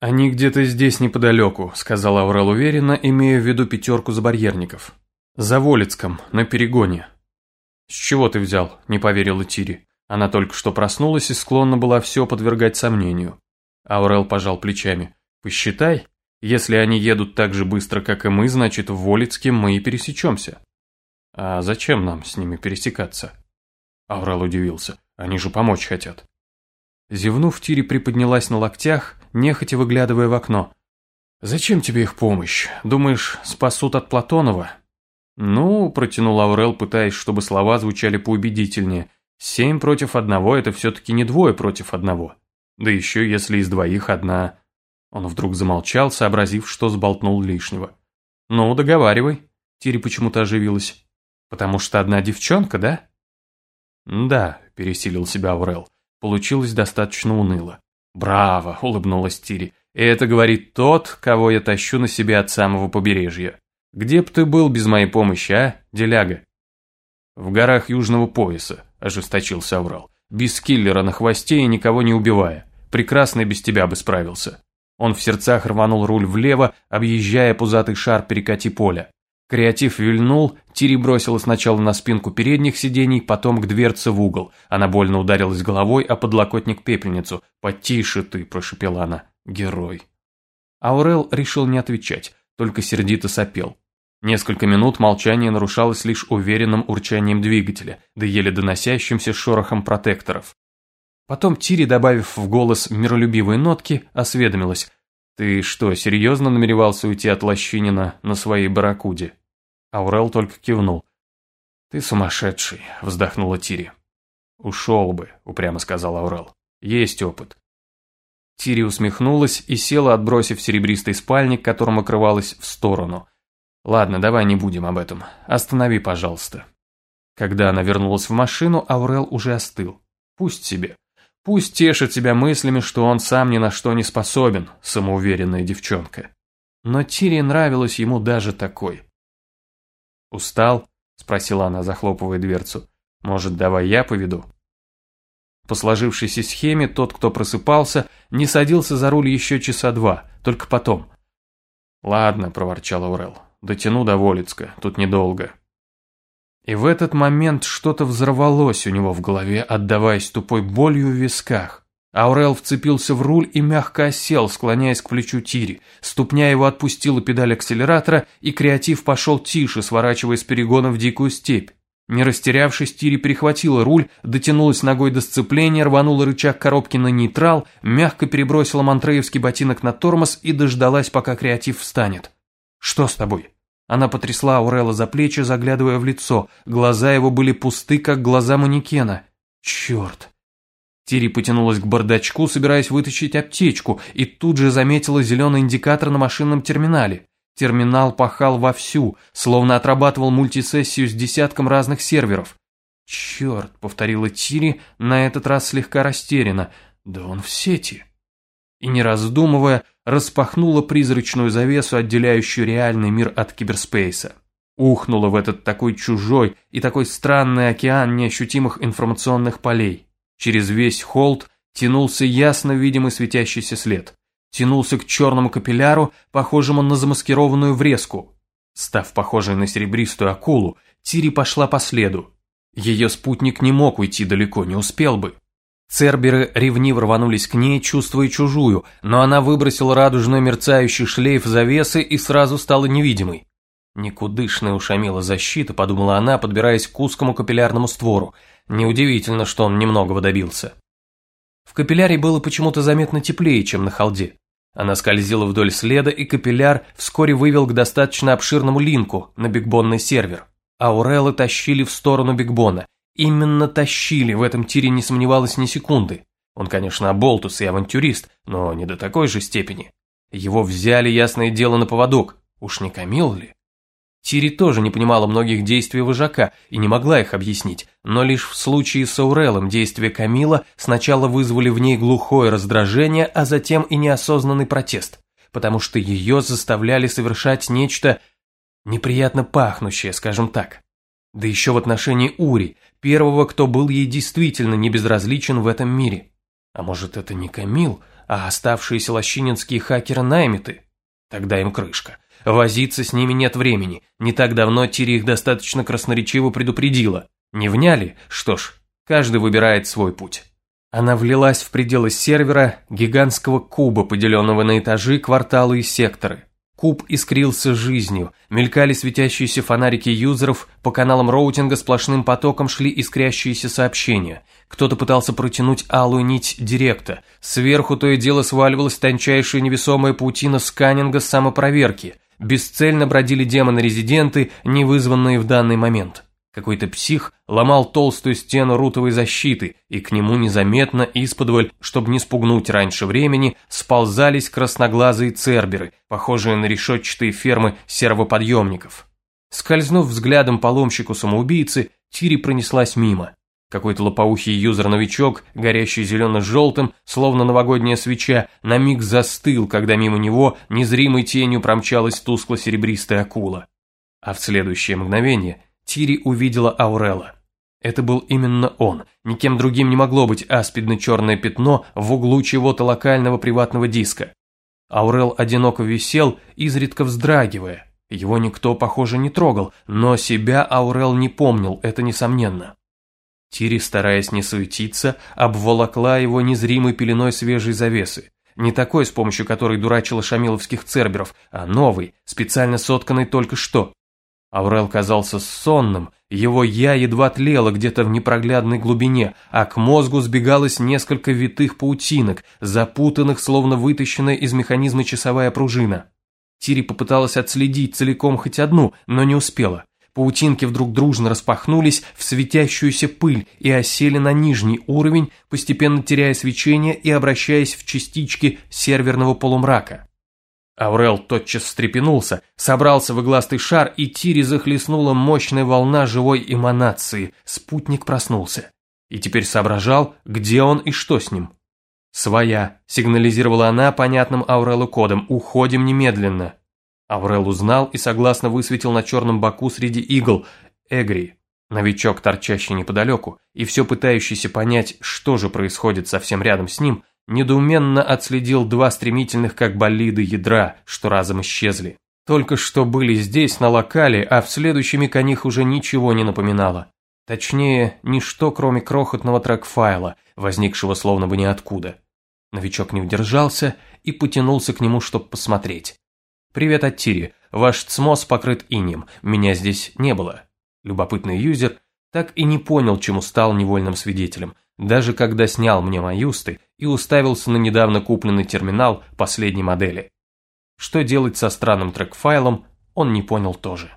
«Они где-то здесь неподалеку», – сказал Аурел уверенно, имея в виду пятерку забарьерников. «За Волицком, на перегоне». «С чего ты взял?» – не поверила Тири. Она только что проснулась и склонна была все подвергать сомнению. Аурел пожал плечами. «Посчитай, если они едут так же быстро, как и мы, значит, в Волицке мы и пересечемся». «А зачем нам с ними пересекаться?» Аурел удивился. «Они же помочь хотят». Зевнув, Тири приподнялась на локтях, нехотя выглядывая в окно. «Зачем тебе их помощь? Думаешь, спасут от Платонова?» «Ну», – протянул Аурел, пытаясь, чтобы слова звучали поубедительнее. «Семь против одного – это все-таки не двое против одного. Да еще если из двоих одна...» Он вдруг замолчал, сообразив, что сболтнул лишнего. «Ну, договаривай», – Тири почему-то оживилась. «Потому что одна девчонка, да?» «Да», – пересилил себя Аурел. Получилось достаточно уныло. «Браво!» – улыбнулась Тири. «И это говорит тот, кого я тащу на себе от самого побережья. Где б ты был без моей помощи, а, деляга?» «В горах Южного пояса», – ожесточился Аврал. «Без киллера на хвосте и никого не убивая. Прекрасно без тебя бы справился». Он в сердцах рванул руль влево, объезжая пузатый шар перекати поля. Креатив вильнул, Тири бросила сначала на спинку передних сидений, потом к дверце в угол. Она больно ударилась головой о подлокотник пепельницу. «Потише ты», – прошепела она. «Герой». Аурел решил не отвечать, только сердито сопел. Несколько минут молчание нарушалось лишь уверенным урчанием двигателя, да еле доносящимся шорохом протекторов. Потом Тири, добавив в голос миролюбивые нотки, осведомилась. «Ты что, серьезно намеревался уйти от Лощинина на своей барракуде?» Аурел только кивнул. «Ты сумасшедший», — вздохнула Тири. «Ушел бы», — упрямо сказал Аурел. «Есть опыт». Тири усмехнулась и села, отбросив серебристый спальник, которым окрывалась, в сторону. «Ладно, давай не будем об этом. Останови, пожалуйста». Когда она вернулась в машину, Аурел уже остыл. Пусть себе. Пусть тешит себя мыслями, что он сам ни на что не способен, самоуверенная девчонка. Но Тири нравилась ему даже такой. «Устал?» – спросила она, захлопывая дверцу. «Может, давай я поведу?» По сложившейся схеме, тот, кто просыпался, не садился за руль еще часа два, только потом. «Ладно», – проворчал Аурел, – «дотяну до Волицка, тут недолго». И в этот момент что-то взорвалось у него в голове, отдаваясь тупой болью в висках. Аурел вцепился в руль и мягко осел, склоняясь к плечу Тири. Ступня его отпустила педаль акселератора, и креатив пошел тише, сворачивая с перегона в дикую степь. Не растерявшись, Тири перехватила руль, дотянулась ногой до сцепления, рванула рычаг коробки на нейтрал, мягко перебросила мантреевский ботинок на тормоз и дождалась, пока креатив встанет. «Что с тобой?» Она потрясла Аурела за плечи, заглядывая в лицо. Глаза его были пусты, как глаза манекена. Черт. Тири потянулась к бардачку, собираясь вытащить аптечку, и тут же заметила зеленый индикатор на машинном терминале. Терминал пахал вовсю, словно отрабатывал мультисессию с десятком разных серверов. «Черт», — повторила Тири, на этот раз слегка растеряна, — «да он в сети» и, не раздумывая, распахнула призрачную завесу, отделяющую реальный мир от киберспейса. Ухнула в этот такой чужой и такой странный океан неощутимых информационных полей. Через весь холд тянулся ясно видимый светящийся след. Тянулся к черному капилляру, похожему на замаскированную врезку. Став похожей на серебристую акулу, Тири пошла по следу. Ее спутник не мог уйти далеко, не успел бы. Церберы ревниво рванулись к ней, чувствуя чужую, но она выбросила радужный мерцающий шлейф завесы и сразу стала невидимой. «Никудышная ушамила защита», — подумала она, подбираясь к узкому капиллярному створу. Неудивительно, что он немногого добился. В капилляре было почему-то заметно теплее, чем на холде. Она скользила вдоль следа, и капилляр вскоре вывел к достаточно обширному линку на бигбонный сервер. Аурелы тащили в сторону бигбона, Именно тащили, в этом тире не сомневалась ни секунды. Он, конечно, оболтус и авантюрист, но не до такой же степени. Его взяли, ясное дело, на поводок. Уж не Камил ли? Тири тоже не понимала многих действий вожака и не могла их объяснить, но лишь в случае с Аурелом действия Камила сначала вызвали в ней глухое раздражение, а затем и неосознанный протест, потому что ее заставляли совершать нечто неприятно пахнущее, скажем так. Да еще в отношении Ури, первого, кто был ей действительно не безразличен в этом мире. А может, это не Камил, а оставшиеся лощининские хакеры наймиты. Тогда им крышка. Возиться с ними нет времени. Не так давно Тири их достаточно красноречиво предупредила. Не вняли? Что ж, каждый выбирает свой путь. Она влилась в пределы сервера гигантского куба, поделенного на этажи, кварталы и секторы. Куб искрился жизнью, мелькали светящиеся фонарики юзеров, по каналам роутинга сплошным потоком шли искрящиеся сообщения. Кто-то пытался протянуть алую нить директа. Сверху то и дело сваливалась тончайшая невесомая паутина сканинга самопроверки. Бесцельно бродили демоны-резиденты, не вызванные в данный момент. Какой-то псих ломал толстую стену рутовой защиты, и к нему незаметно исподволь, чтобы не спугнуть раньше времени, сползались красноглазые церберы, похожие на решетчатые фермы сервоподъемников. Скользнув взглядом паломщику-самоубийцы, Тири пронеслась мимо. Какой-то лопоухий юзер-новичок, горящий зелено-желтым, словно новогодняя свеча, на миг застыл, когда мимо него незримой тенью промчалась тускло-серебристая акула. А в следующее мгновение Тири увидела Аурела. Это был именно он, никем другим не могло быть аспидно-черное пятно в углу чего-то локального приватного диска. Аурел одиноко висел, изредка вздрагивая. Его никто, похоже, не трогал, но себя Аурел не помнил, это несомненно. Тири, стараясь не суетиться, обволокла его незримой пеленой свежей завесы. Не такой, с помощью которой дурачила шамиловских церберов, а новый, специально сотканный только что. Аурел казался сонным, его «я» едва тлело где-то в непроглядной глубине, а к мозгу сбегалось несколько витых паутинок, запутанных, словно вытащенная из механизма часовая пружина. Тири попыталась отследить целиком хоть одну, но не успела. Паутинки вдруг дружно распахнулись в светящуюся пыль и осели на нижний уровень, постепенно теряя свечение и обращаясь в частички серверного полумрака. Аурел тотчас встрепенулся, собрался в игластый шар, и Тири захлестнула мощная волна живой эманации. Спутник проснулся. И теперь соображал, где он и что с ним. «Своя», — сигнализировала она понятным Аурелу кодом, «уходим немедленно». Аурел узнал и согласно высветил на черном боку среди игл Эгри. Новичок, торчащий неподалеку, и все пытающийся понять, что же происходит совсем рядом с ним, недоуменно отследил два стремительных как болиды ядра, что разом исчезли. Только что были здесь, на локале, а в следующий миг о них уже ничего не напоминало. Точнее, ничто, кроме крохотного трек-файла, возникшего словно бы ниоткуда. Новичок не удержался и потянулся к нему, чтобы посмотреть. «Привет от Тири. Ваш цмос покрыт инем. Меня здесь не было». Любопытный юзер так и не понял, чему стал невольным свидетелем, даже когда снял мне маюсты и уставился на недавно купленный терминал последней модели. Что делать со странным трек-файлом, он не понял тоже.